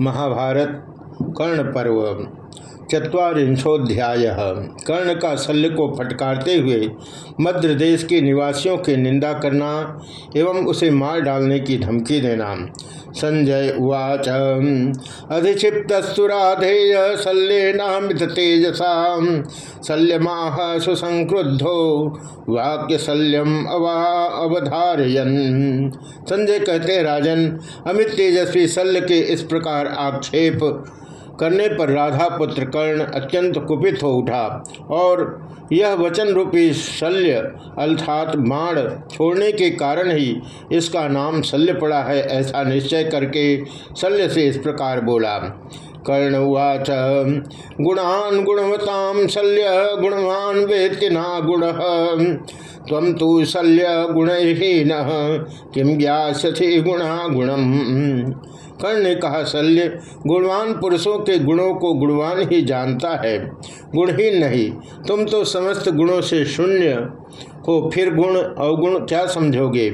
महाभारत कर्ण पर्व चुरीशोध्याय कर्ण का शल्य को फटकारते हुए मध्य देश के निवासियों की निंदा करना एवं उसे मार डालने की धमकी देना। संजय उवाच, अधिक्षिप्तस्तुराधेय शल्येनामित तेजसा, शल्यमाह सुसंक्रुद्धो वाक्य शल्यम अवा अवधारयन। संजय कहते, राजन, अमित तेजस्वी शल्य के इस प्रकार आक्षेप करने पर राधा पुत्र कर्ण अत्यंत कुपित हो उठा और यह वचन रूपी शल्य अर्थात माण छोड़ने के कारण ही इसका नाम शल्य पड़ा है ऐसा निश्चय करके शल्य से इस प्रकार बोला। कर्ण उवाच, गुणान गुणवताम शल्य, गुणवान वेत्ति ना गुण। तम तो शल्य गुणहीन किम ज्ञासी गुणा गुणम? कर्ण ने कहा, शल्य, गुणवान पुरुषों के गुणों को गुणवान ही जानता है। गुणहीन नहीं, तुम तो समस्त गुणों से शून्य हो फिर गुण अवगुण क्या समझोगे?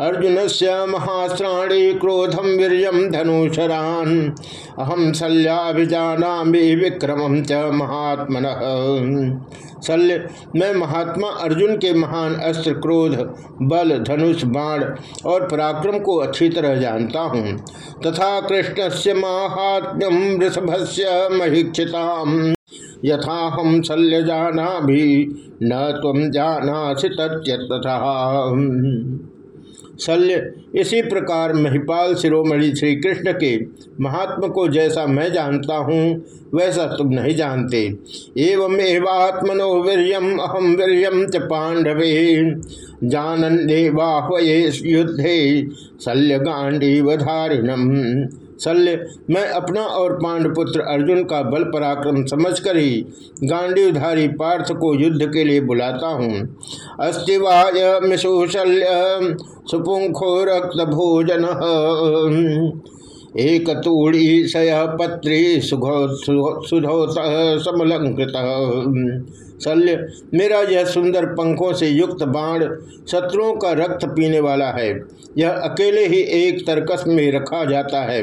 अर्जुन से महाश्राणी क्रोधम वीरियम धनुषरान। अहम शल्याभिजाना विक्रम च महात्मन। शल्य, मैं महात्मा अर्जुन के महान अस्त्र, क्रोध, बल, धनुष, बाण और पराक्रम को अच्छी तरह जानता हूँ। तथा कृष्ण से महात्म्यम वृषभ से यथा हम शल्य जाना भी न तुम जाना तथा शल्य, इसी प्रकार महिपाल शिरोमणि श्री कृष्ण के महात्मा को जैसा मैं जानता हूँ, वैसा तुम नहीं जानते। एवं एवात्मनो वीरियम अहम वीरियम च पांडवे। जानन देवाह्वये युद्धे शल्य गांडीवधारिणम शल्य। मैं अपना और पांडपुत्र अर्जुन का बल पराक्रम समझकर ही गांडीवधारी पार्थ को युद्ध के लिए बुलाता हूँ। अस्तिवाय मिशुशल्य सुपुंखो रक्त भोजन एक तूड़ी सय पत्री सुधो समलंकृत। शल्य। मेरा यह सुंदर पंखों से युक्त बाण शत्रुओं का रक्त पीने वाला है। यह अकेले ही एक तर्कस में रखा जाता है,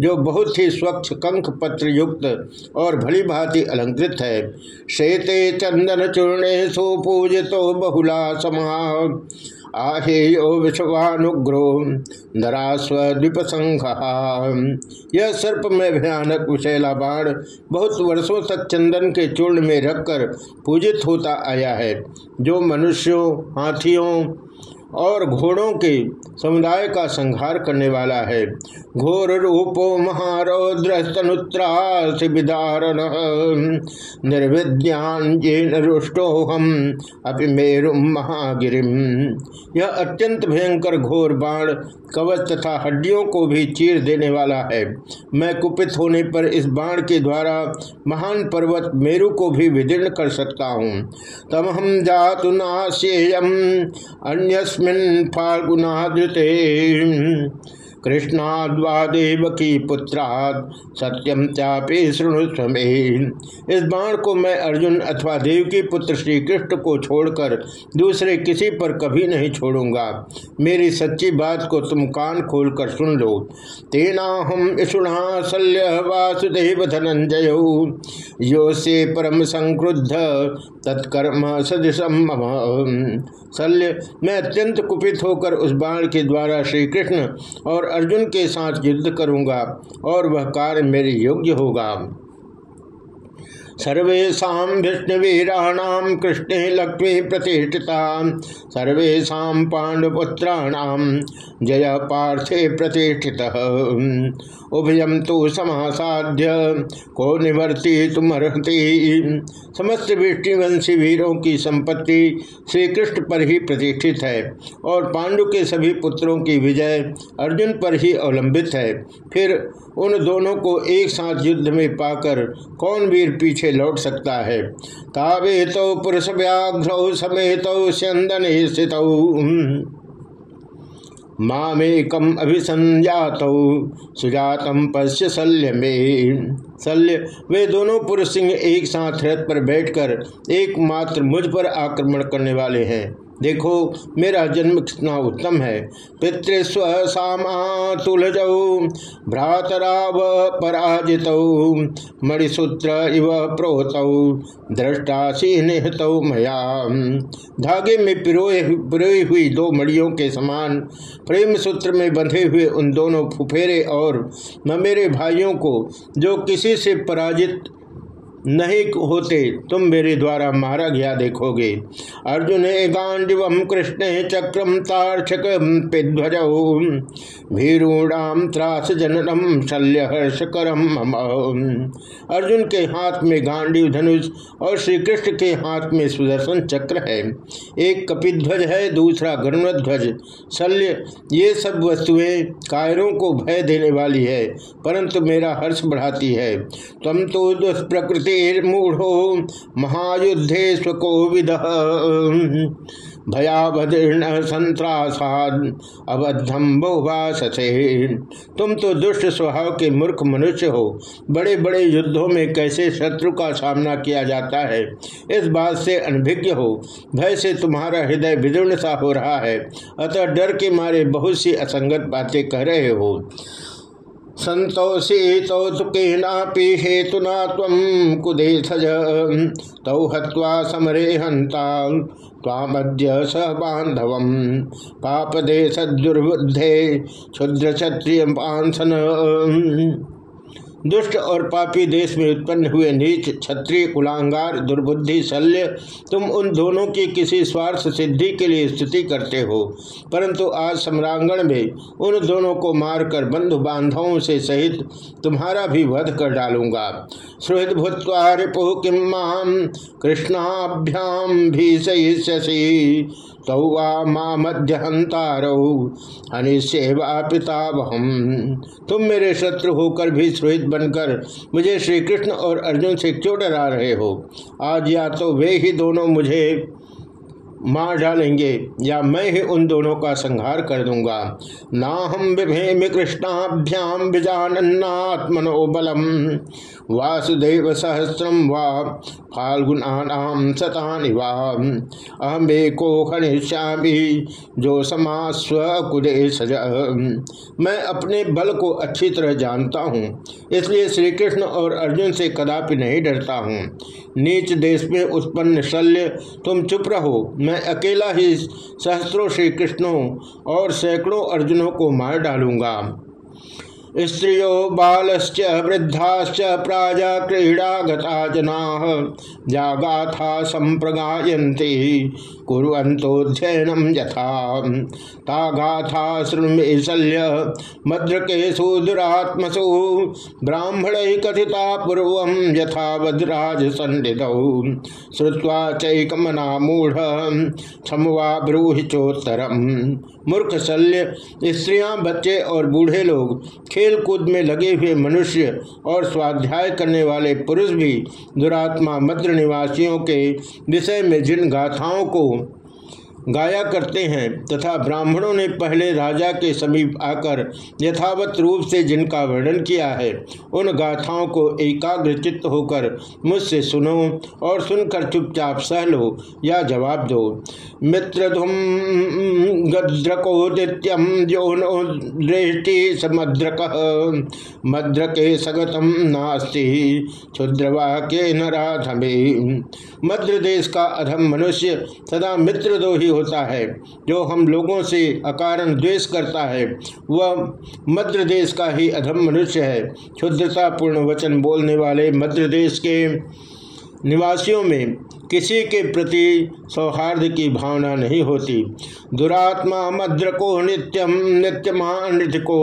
जो बहुत ही स्वच्छ कंख पत्र युक्त और भली भांति अलंकृत है। शेते चंदन चूर्ण चूर्णे तो बहुला समाग आहेयो विषवानुग्रो नरास्वीप संघ यह सर्प में भयानक विशैला बाण बहुत वर्षों तक चंदन के चूर्ण में रखकर पूजित होता आया है, जो मनुष्यों, हाथियों और घोड़ों के समुदाय का संहार करने वाला है। घोर रूपो महारौद्रस्तनुत्रासिदारण निर्विद्यान रुष्टोहम अपि मेरु महागिरिम। यह अत्यंत भयंकर घोर बाण कवच तथा हड्डियों को भी चीर देने वाला है। मैं कुपित होने पर इस बाण के द्वारा महान पर्वत मेरु को भी विदीर्ण कर सकता हूँ। तमहम जातु नाश्येयम अन्यस्मिन् फाल्गुनादृते कृष्णाद्वादेव की पुत्राद सत्यम चापे शृणुस्व इस बाण को मैं अर्जुन अथवा देव की पुत्र श्री कृष्ण को छोड़कर दूसरे किसी पर कभी नहीं छोड़ूँगा। मेरी सच्ची बात को तुम कान खोलकर सुन लो। तेना हम शल्य वासुदेव धनंजय यो से परम संक्रुद्ध तत्कर्म सदृशम शल्य। मैं अत्यंत कुपित होकर उस बाण के द्वारा श्री कृष्ण और अर्जुन के साथ युद्ध करूँगा और वह कार्य मेरे योग्य होगा। सर्वेशा विष्णुवीराणाम कृष्ण लक्ष्मी प्रतिष्ठिता। सर्वेशा पांडुपुत्राणाम जय पार्थे प्रतिष्ठित। उभयम तो समासाध्य, को निवर्ति तुमर्हति समस्त विष्णुवंशी वीरों की संपत्ति श्री कृष्ण पर ही प्रतिष्ठित है और पांडु के सभी पुत्रों की विजय अर्जुन पर ही अवलंबित है। फिर उन दोनों को एक साथ युद्ध में पाकर कौन वीर पीछे लौट सकता है। तावे तो पुरुष व्याघ्र समेत स्यंदन स्थित। मामेकम अभिसंजात सुजातम पश्य शल्य में। शल्य। वे दोनों पुरुष सिंह एक साथ रथ पर बैठकर एकमात्र मुझ पर आक्रमण करने वाले हैं। देखो, मेरा जन्म कितना उत्तम है। पितृस्व सामातुलजौ भ्रातराव पराजित, मणिसूत्र इव प्रोत दृष्टासी निहत मया। धागे में पिरोए पिरोई हुई दो मड़ियों के समान, प्रेम सूत्र में बंधे हुए उन दोनों फुफेरे और मेरे भाइयों को, जो किसी से पराजित नहीं होते, तुम मेरे द्वारा मारा गया देखोगे। अर्जुन गांडिव कृष्ण चक्रम तार्क्षक पिध्वज। भीरूणाम त्रास जननम शल्य हर्षकरम अर्जुन के हाथ में गांडीव धनुष और श्री कृष्ण के हाथ में सुदर्शन चक्र है। एक कपिध्वज है, दूसरा गरुणध्वज शल्य, ये सब वस्तुएँ कायरों को भय देने वाली है, परंतु मेरा हर्ष बढ़ाती है। तम तो दुष्प्रकृति मूढ़ो महायुद्धे स्वकोविद भयावदीर्ण संत्रासाद अबद्धम बहुभाषे तुम तो दुष्ट स्वभाव के मूर्ख मनुष्य हो। बड़े बड़े युद्धों में कैसे शत्रु का सामना किया जाता है? इस बात से अनभिज्ञ हो। भय से तुम्हारा हृदय विदीर्ण सा हो रहा है। अतः डर के मारे बहुत सी असंगत बातें कह रहे हो। संतोषितौतुकेनापि हेतुना तम कुदेथज तौ हवा समरे हंता तामद्य स पापदे पापदेशदुर्बुद्धे क्षुद्र क्षत्रिय पांसन दुष्ट और पापी देश में उत्पन्न हुए नीच, क्षत्रिय, कुलांगार, दुर्बुद्धि, शल्य, तुम उन दोनों की किसी स्वार्थ सिद्धि के लिए स्तुति करते हो। परंतु आज सम्रांगण में उन दोनों को मारकर बंधु बांधवों से सहित तुम्हारा भी वध कर डालूँगा। सुहृद भूतवा रिपु किम कृष्णाभ्याम भी सही तौवा माँ मध्य सेवा पिता पितावहम तुम मेरे शत्रु होकर भी श्रोहित बनकर मुझे श्री कृष्ण और अर्जुन से क्यों डरा रहे हो? आज या तो वे ही दोनों मुझे मार डालेंगे, या मैं ही उन दोनों का संहार कर दूँगा। ना हम विभेम कृष्णाभ्याम बिजानन्नात्मनो बलम। वासुदेव सहस्रम वा फाल्गुनाम शतानि अहम एको खनिष्यामी जो समास्व कुदे सज मैं अपने बल को अच्छी तरह जानता हूँ, इसलिए श्री कृष्ण और अर्जुन से कदापि नहीं डरता हूँ। नीच देश में उत्पन्न शल्य, तुम चुप रहो, मैं अकेला ही सहस्त्रों श्री कृष्णों और सैकड़ों अर्जुनों को मार डालूँगा। स्त्रियो बालश्च, वृद्धाश्च, प्राजा, क्रीड़ा गता जना, जागाथा संप्रगायन्ति कुरंतोध्ययनम यथा। तागाथा शृणुमे शल्य मद्रकेशु दुरात्मसु, ब्राह्मण कथिता पूर्व यथा वज्राज संडितौ श्रुवा चैकमना मूढ़ क्षमवा ब्रूहि मूर्ख शल्य स्त्रियाँ बच्चे और बूढ़े लोग खेल कूद में लगे हुए मनुष्य और स्वाध्याय करने वाले पुरुष भी दुरात्मा मद्र निवासियों के विषय में जिन गाथाओं को गाया करते हैं तथा ब्राह्मणों ने पहले राजा के समीप आकर यथावत रूप से जिनका वर्णन किया है, उन गाथाओं को एकाग्र चित्त होकर मुझसे सुनो और सुनकर चुपचाप सह लो या जवाब दो। मित्र धुम गद्रकोदित्यम नो दृष्टि समुद्रक, मद्रके सगतम नास्ति, क्षुद्रवाक्य नराधमे। मद्र देश का अधम मनुष्य सदा मित्र दो ही होता है, जो हम लोगों से अकारण द्वेष करता है, वह मध्य देश का ही अधम मनुष्य है। क्षुद्रतापूर्ण वचन बोलने वाले मध्य देश के निवासियों में किसी के प्रति सौहार्द की भावना नहीं होती। दुरात्मा मद्र को नित्यम नित्यमान को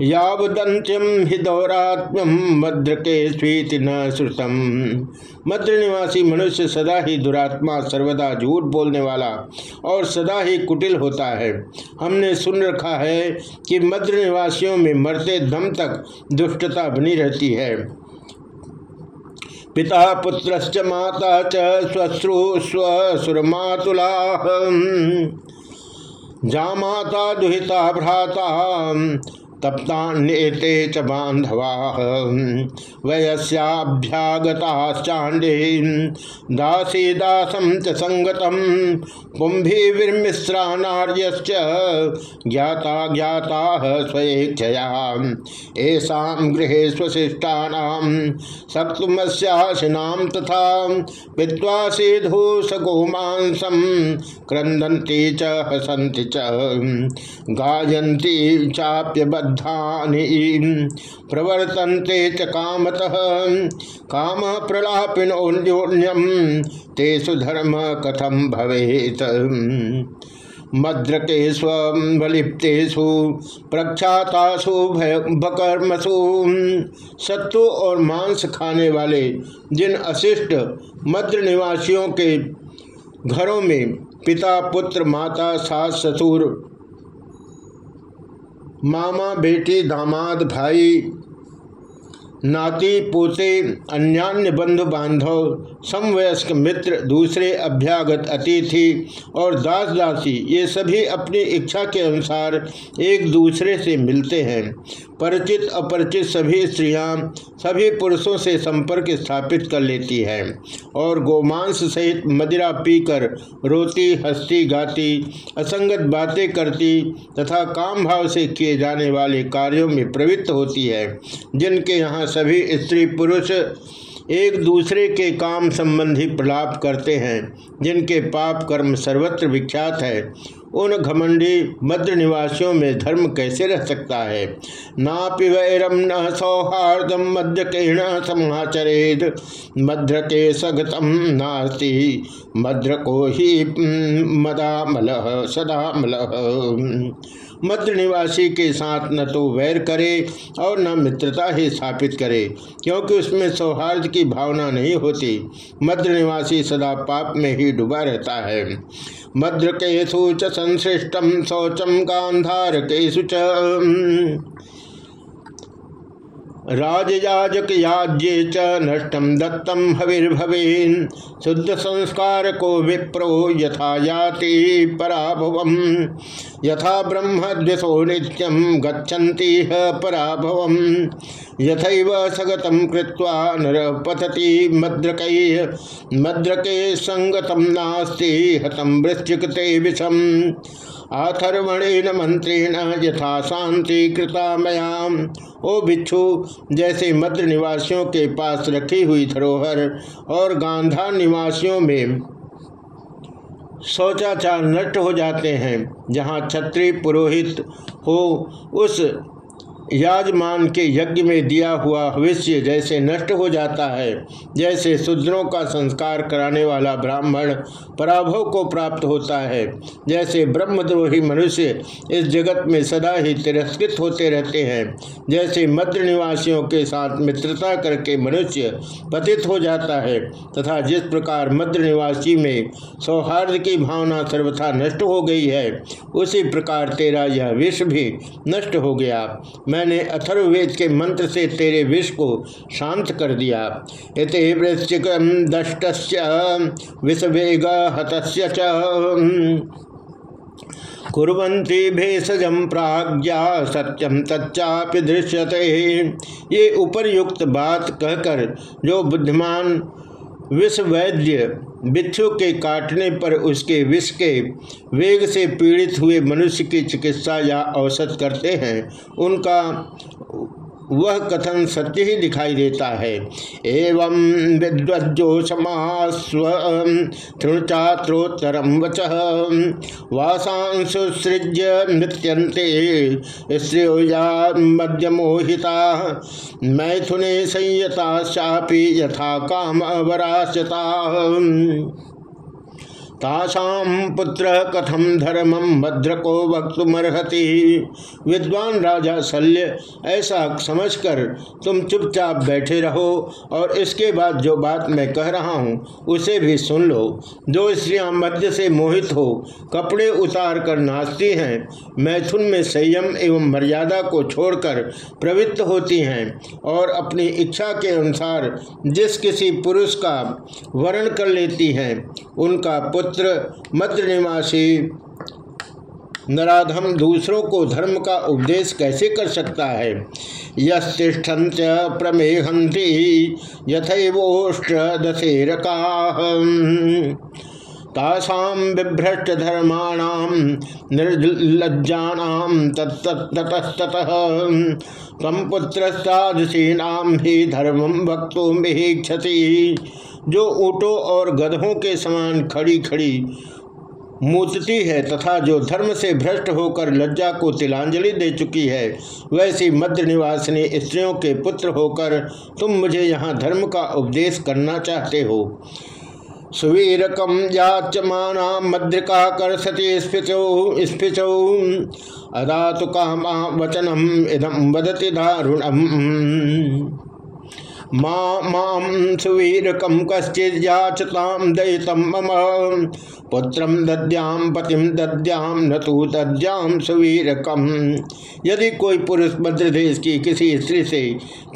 यावदंत्यम हि दौरात्म्यम मद्र के स्वीत न श्रुतम। मद्र निवासी मनुष्य सदा ही दुरात्मा सर्वदा झूठ बोलने वाला और सदा ही कुटिल होता है। हमने सुन रखा है कि मद्र निवासियों में मरते दम तक दुष्टता बनी रहती है। पिता पुत्र माता च स्वश्रु स्वसुरमातुला। जामाता दुहिता भ्राता। तप्तान्येते च बांधवा वयस्याभ्यागताश्चाण्डे दासी दासम च संगतम पुंभिर्मिश्रा नार्यश्च ज्ञाता ज्ञाता स्वेच्छया। ऐसा गृहे स्वशिष्टानाम सक्तुमस्याशिनाम तथा पित्वा सेधो सगोमांसम क्रंदन्ति च हसन्ति च। गायन्ति चाप्यबद्धानि प्रवर्तन्ते च कामतः। काम प्रलापिनोन्योन्यम तेषु धर्म कथम भवेत? मद्रकेशु बलिप्तेषु प्रख्यातासु भकर्मसु सत्तु और मांस खाने वाले जिन अशिष्ट मद्र निवासियों के घरों में पिता, पुत्र, माता, सास, ससुर मामा, बेटी, दामाद, भाई, नाती, पोते, अन्यान्य बंधु, बांधव, समवयस्क, मित्र, दूसरे, अभ्यागत, अतिथि और दास दासी ये सभी अपनी इच्छा के अनुसार एक दूसरे से मिलते हैं। परिचित अपरिचित सभी स्त्रियाँ सभी पुरुषों से संपर्क स्थापित कर लेती हैं और गोमांस सहित मदिरा पीकर रोती, हंसती, गाती, असंगत बातें करती तथा काम भाव से किए जाने वाले कार्यों में प्रवृत्त होती है, जिनके यहाँ सभी स्त्री पुरुष एक दूसरे के काम संबंधी प्रलाप करते हैं, जिनके पाप कर्म सर्वत्र विख्यात है। उन घमंडी मद्र निवासियों में धर्म कैसे रह सकता है? ना पिवैरम न सौहार्दम मध्य के न समाचरेद। मध्र के सगतम नास्ति। मद्र को ही मदामल, सदामल। मद्र निवासी के साथ न तो वैर करे और न मित्रता ही स्थापित करे, क्योंकि उसमें सौहार्द की भावना नहीं होती। मद्र निवासी सदा पाप में ही डूबा रहता है। मद्र केशु च संश्रिष्टम शौचम गांधार केशु राजयाजक याज्ये च नष्टम दत्तम हविर्भवेन। शुद्ध संस्कार को विप्रो यथा याति पराभव यथा ब्रह्म द्विशो नित्यम गच्छन्ति पराभव यथैव सगतम कृत्वा नर पतति मद्रक। मद्रके संगतम नास्ति हतम वृश्चिकते विषम। अथर्वणेन मंत्रेण यथा शांति कृता मयाम ओ भिक्षु, जैसे मद्र निवासियों के पास रखी हुई धरोहर और गांधा निवासियों में शौचाचार नष्ट हो जाते हैं, जहाँ छत्री पुरोहित हो, उस याजमान के यज्ञ में दिया हुआ भविष्य जैसे नष्ट हो जाता है। जैसे शूद्रों का संस्कार कराने वाला ब्राह्मण पराभव को प्राप्त होता है, जैसे ब्रह्मद्रोही मनुष्य इस जगत में सदा ही तिरस्कृत होते रहते हैं, जैसे मद्र निवासियों के साथ मित्रता करके मनुष्य पतित हो जाता है, तथा जिस प्रकार मद्र निवासी में सौहार्द की भावना सर्वथा नष्ट हो गई है, उसी प्रकार तेरा यह विष भी नष्ट हो गया। मैंने अथर्ववेद के मंत्र से तेरे विष को शांत कर दिया। इत वृश्चिक दष्ट विषवेग हत कुरंती भेषजम प्राज्ञा सत्यम तच्चापि दृश्यते। ये उपरयुक्त बात कहकर जो बुद्धिमान विष वैद्य बिच्छू के काटने पर उसके विष के वेग से पीड़ित हुए मनुष्य की चिकित्सा या औसत करते हैं। उनका वह कथन सत्य ही दिखाई देता है। एवं विद्वजोषमास्व तृणचात्रोत्तरम वच वासांसुसृज्य नृत्यंते स्त्रियोजा मध्यमोहिता मैथुने संयता शापी यथा काम अवराशता तासाम पुत्र कथम धर्मम भद्र को वक्तुमर्हति? विद्वान राजा शल्य, ऐसा समझकर तुम चुपचाप बैठे रहो और इसके बाद जो बात मैं कह रहा हूँ, उसे भी सुन लो। जो स्त्रियाँ मध्य से मोहित हो कपड़े उतार कर नाचती हैं। मैथुन में संयम एवं मर्यादा को छोड़कर प्रवृत्त होती हैं और अपनी इच्छा के अनुसार जिस किसी पुरुष का वर्ण कर लेती हैं, उनका पुत्र पुत्र मद्र निवासी। नराधम दूसरों को धर्म का उपदेश कैसे कर सकता है? यष्ठंत प्रमेहंती यथोष्ट दशेरका। तासाम विभ्रष्ट धर्माणाम निर्लज्जानाम ततस्ततः तम पुत्रस्तादशीनाम ही धर्मम भक्तों क्षति जो ऊँटों और गधों के समान खड़ी खड़ी मूर्ति है तथा जो धर्म से भ्रष्ट होकर लज्जा को तिलांजलि दे चुकी है, वैसी मध्य निवासिनी स्त्रियों के पुत्र होकर तुम मुझे यहाँ धर्म का उपदेश करना चाहते हो। सुवीरकम याचमाना मद्रिका कर सती स्फिचौ। अदा तो काम वचनम इदम वदति दारुणम। माम सुवीरकम कश्चिजाचताम दयितम मम। पुत्रम दद्याम पतिम दद्याम न तो दद्याम सुवीरकम यदि कोई पुरुष मध्य देश की किसी स्त्री से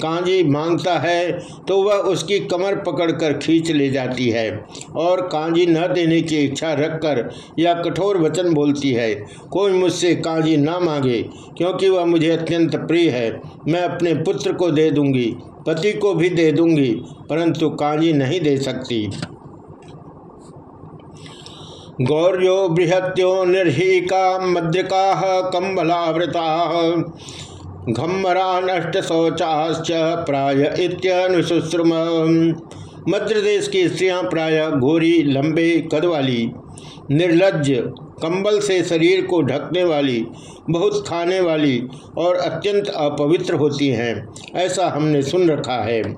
कांजी माँगता है तो वह उसकी कमर पकड़कर खींच ले जाती है और कांजी न देने की इच्छा रखकर या कठोर वचन बोलती है, कोई मुझसे कांजी ना मांगे, क्योंकि वह मुझे अत्यंत प्रिय है। मैं अपने पुत्र को दे दूँगी। पति को भी दे दूँगी, परंतु कांजी नहीं दे सकती। गौर्यो बृहत्यो निर्हीका मध्यका कम्बलावृता, घम्मरा नष्ट शौचाश्च प्राय इत्यनुशुश्रुम मध्य देश की स्त्रियाँ प्राय घोरी, लंबे कद वाली निर्लज कंबल से शरीर को ढकने वाली, बहुत खाने वाली और अत्यंत अपवित्र होती हैं, ऐसा हमने सुन रखा है।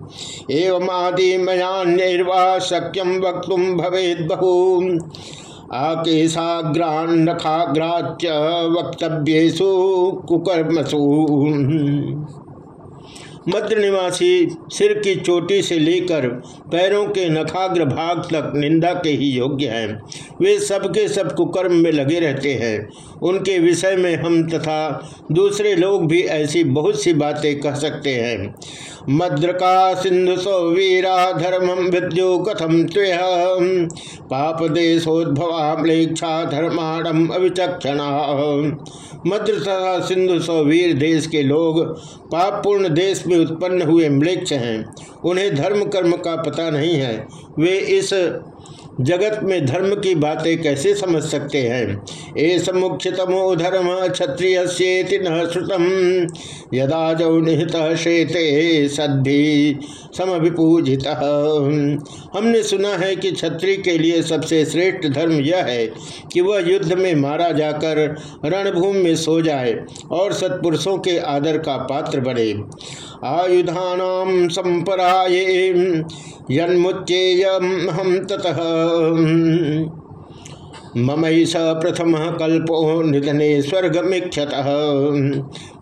एवं आदि मया निर्वा शक्यम वक्त भवेद बहु। आकेशाग्रान नखाग्राच्य वक्तव्यु कुकर्मसु। मध्य निवासी सिर की चोटी से लेकर पैरों के नखाग्र भाग तक निंदा के ही योग्य हैं। वे सबके सब कुकर्म में लगे रहते हैं। उनके विषय में हम तथा दूसरे लोग भी ऐसी बहुत सी बातें कह सकते हैं। मद्रका सिंधु सौ वीरा धर्मम विद्यो कथम त्वय। पाप देशोद्भवा धर्माणम अविचक्षणा। मद्र तथा सिंधु सौ वीर देश के लोग पापपूर्ण देश में उत्पन्न हुए मृक्ष हैं। उन्हें धर्म कर्म का पता नहीं है। वे इस जगत में धर्म की बातें कैसे समझ सकते हैं? एस मुख्यतमो धर्म क्षत्रिय न श्रुतम। यदा जौ निहित श्वेते सद्धि समभिपूजित। हमने सुना है कि क्षत्रिय के लिए सबसे श्रेष्ठ धर्म यह है कि वह युद्ध में मारा जाकर रणभूमि में सो जाए और सत्पुरुषों के आदर का पात्र बने। आयुधानाम संपराये यन्मुच्चेयम हम ततः। ममई स प्रथम कल्पो निधने स्वर्ग मिक्षत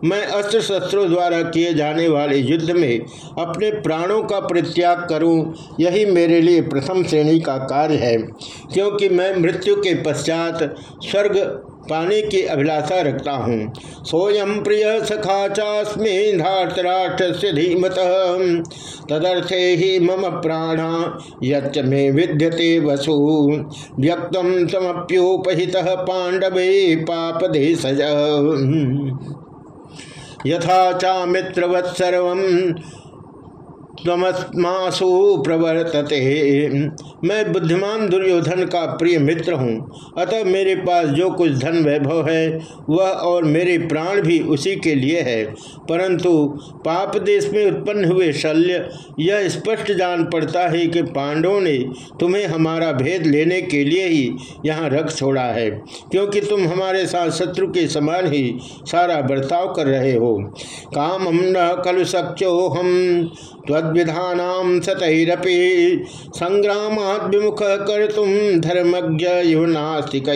मैं अस्त्र शस्त्रों द्वारा किए जाने वाले युद्ध में अपने प्राणों का परित्याग करूँ, यही मेरे लिए प्रथम श्रेणी का कार्य है, क्योंकि मैं मृत्यु के पश्चात स्वर्ग पाने की अभिलाषा रखता हूँ। सोयम प्रिय सखा चास्मे धातराष्ट्र से धीमत। तदर्थे ही मम प्राणा में विद्यते वसु। व्यक्त समप्योपहित पांडवे पाप देशज यथा चा मित्रवत्सर्व तमस्मासु प्रवर्तते मैं बुद्धिमान दुर्योधन का प्रिय मित्र हूँ। अतः मेरे पास जो कुछ धन वैभव है, वह और मेरे प्राण भी उसी के लिए है। परंतु पाप देश में उत्पन्न हुए शल्य, यह स्पष्ट जान पड़ता है कि पांडवों ने तुम्हें हमारा भेद लेने के लिए ही यहाँ रख छोड़ा है, क्योंकि तुम हमारे साथ शत्रु के समान ही सारा बर्ताव कर रहे हो। काम हम न कल सक्चो हम तद्विधानाम सतरपि विमुख कर तुम धर्मज्ञ युनास्तिक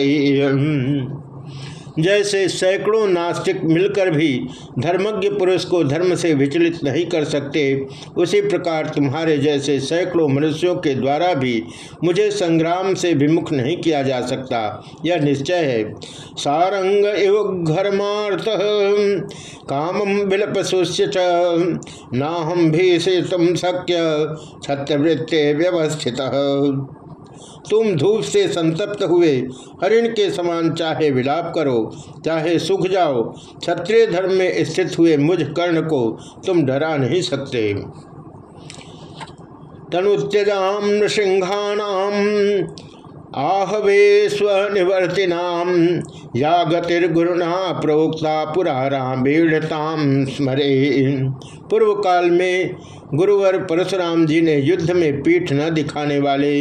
जैसे सैकड़ों नास्तिक मिलकर भी धर्मज्ञ पुरुष को धर्म से विचलित नहीं कर सकते, उसी प्रकार तुम्हारे जैसे सैकड़ों मनुष्यों के द्वारा भी मुझे संग्राम से विमुख नहीं किया जा सकता। यह निश्चय है। सारंग एव घर्मार्थ कामम विलप ना हम भी से तुम शक्य, छत्रवृत्ते व्यवस्थित। तुम धूप से संतप्त हुए, हरिण के समान चाहे विलाप करो, चाहे सुख जाओ, क्षत्रिय धर्म में स्थित हुए मुझ कर्ण को तुम डरा नहीं सकते। तनुत्यजाम नृसिंहानाम आहवे स्वनिवर्तिनाम या गतिर्गुरुना प्रोक्ता पुरा स्मरे पूर्व काल में गुरुवर परशुराम जी ने युद्ध में पीठ न दिखाने वाले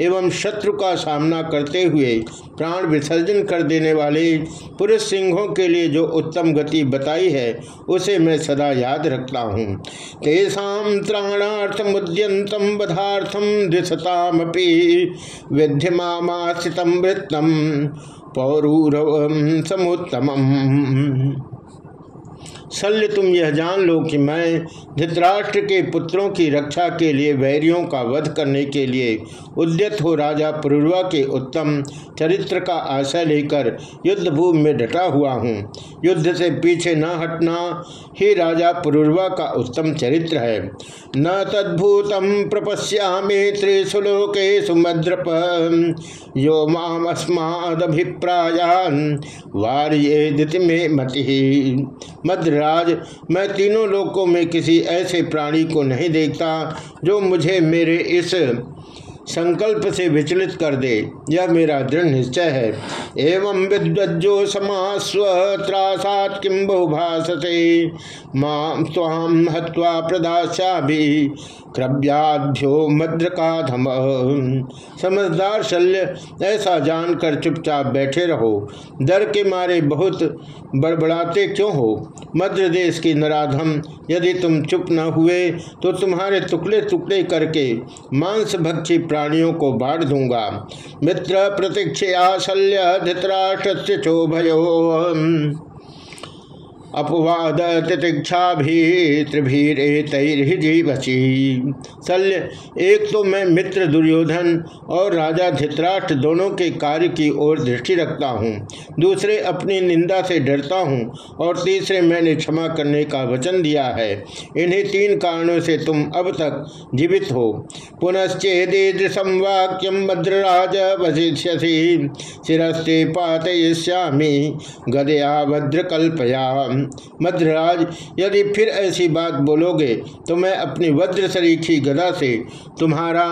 एवं शत्रु का सामना करते हुए प्राण विसर्जन कर देने वाले पुरुष सिंहों के लिए जो उत्तम गति बताई है, उसे मैं सदा याद रखता हूँ। तेषा त्राणार्थम उद्यंतम बधार्थम दिशतामपि विध्यमाश्रितम वृत्तम। पौरूरव समुत्तम शल्य तुम यह जान लो कि मैं धृतराष्ट्र के पुत्रों की रक्षा के लिए वैरियों का वध करने के लिए उद्यत हो राजा पुरुर्वा के उत्तम चरित्र का आशय लेकर युद्ध भूमि में डटा हुआ हूँ। युद्ध से पीछे न हटना ही राजा पुरुर्वा का उत्तम चरित्र है। न तद्भूतम प्रपश्यामे त्रिशुलोके सुमद्रप। यो मामस्मादभिप्रायान वार्ये में मति। मद्रराज मैं तीनों लोकों में किसी ऐसे प्राणी को नहीं देखता जो मुझे मेरे इस संकल्प से विचलित कर दे। यह मेरा दृढ़ निश्चय है। एवं विद्वजो समास्वत्रासात किम बहुभाषते माम स्वाम हत्वा प्रदाशा भी क्रव्याभ्यो मद्र का धम समझदार शल्य, ऐसा जानकर चुपचाप बैठे रहो। डर के मारे बहुत बड़बड़ाते क्यों हो? मध्य देश की नराधम, यदि तुम चुप न हुए तो तुम्हारे टुकड़े टुकड़े करके मांस भक्षी प्राणियों को बांट दूँगा। मित्र प्रतीक्षा शल्य धृतराष्ट्र चोभयो। अपवाद तितिक्षा भी त्रिभीरे तैर्जीवची शल्य, एक तो मैं मित्र दुर्योधन और राजा धित्राष्ट्र दोनों के कार्य की ओर दृष्टि रखता हूँ। दूसरे अपनी निंदा से डरता हूँ और तीसरे मैंने क्षमा करने का वचन दिया है। इन्हीं तीन कारणों से तुम अब तक जीवित हो। पुनश्चेदीदृशम वाक्यम भद्रराज वशिष्यसी शिस्ते पातयिष्यामी गदया भद्रकल्पया मद्रराज यदि फिर ऐसी बात बोलोगे तो मैं अपनी वज्र सरीखी गदा से तुम्हारा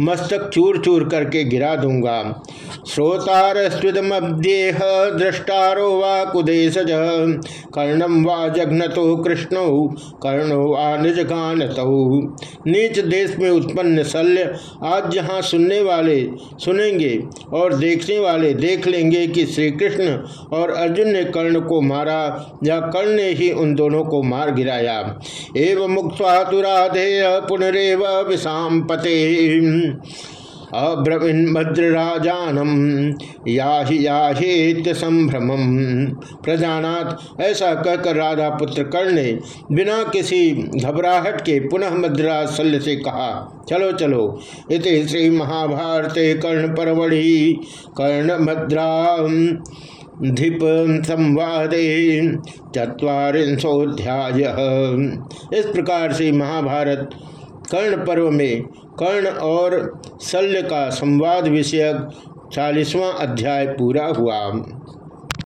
मस्तक चूर चूर करके गिरा दूँगा। श्रोतारस्विदमब्देह दृष्टारो वा कुदेशज। कर्णम वा जघनतो कृष्ण, कर्णो वा निज नीच देश में उत्पन्न शल्य आज जहाँ सुनने वाले सुनेंगे और देखने वाले देख लेंगे कि श्री कृष्ण और अर्जुन ने कर्ण को मारा या कर्ण ने ही उन दोनों को मार गिराया। एवं मुक्त तुराधेय पुनरेव विषाम पते अब्रवीन भद्रराजानम याहि याहेत संभ्रम। प्रजानाथ, ऐसा कहकर राधा पुत्र कर्ण ने बिना किसी घबराहट के पुनः मद्राज शल्य से कहा, चलो चलो इस श्री महाभारत कर्ण परवड़ी कर्ण मद्रा धिप संवादे चुरीशोध्याय इस प्रकार से महाभारत कर्ण पर्व में कर्ण और शल्य का संवाद विषयक चालीसवां अध्याय पूरा हुआ।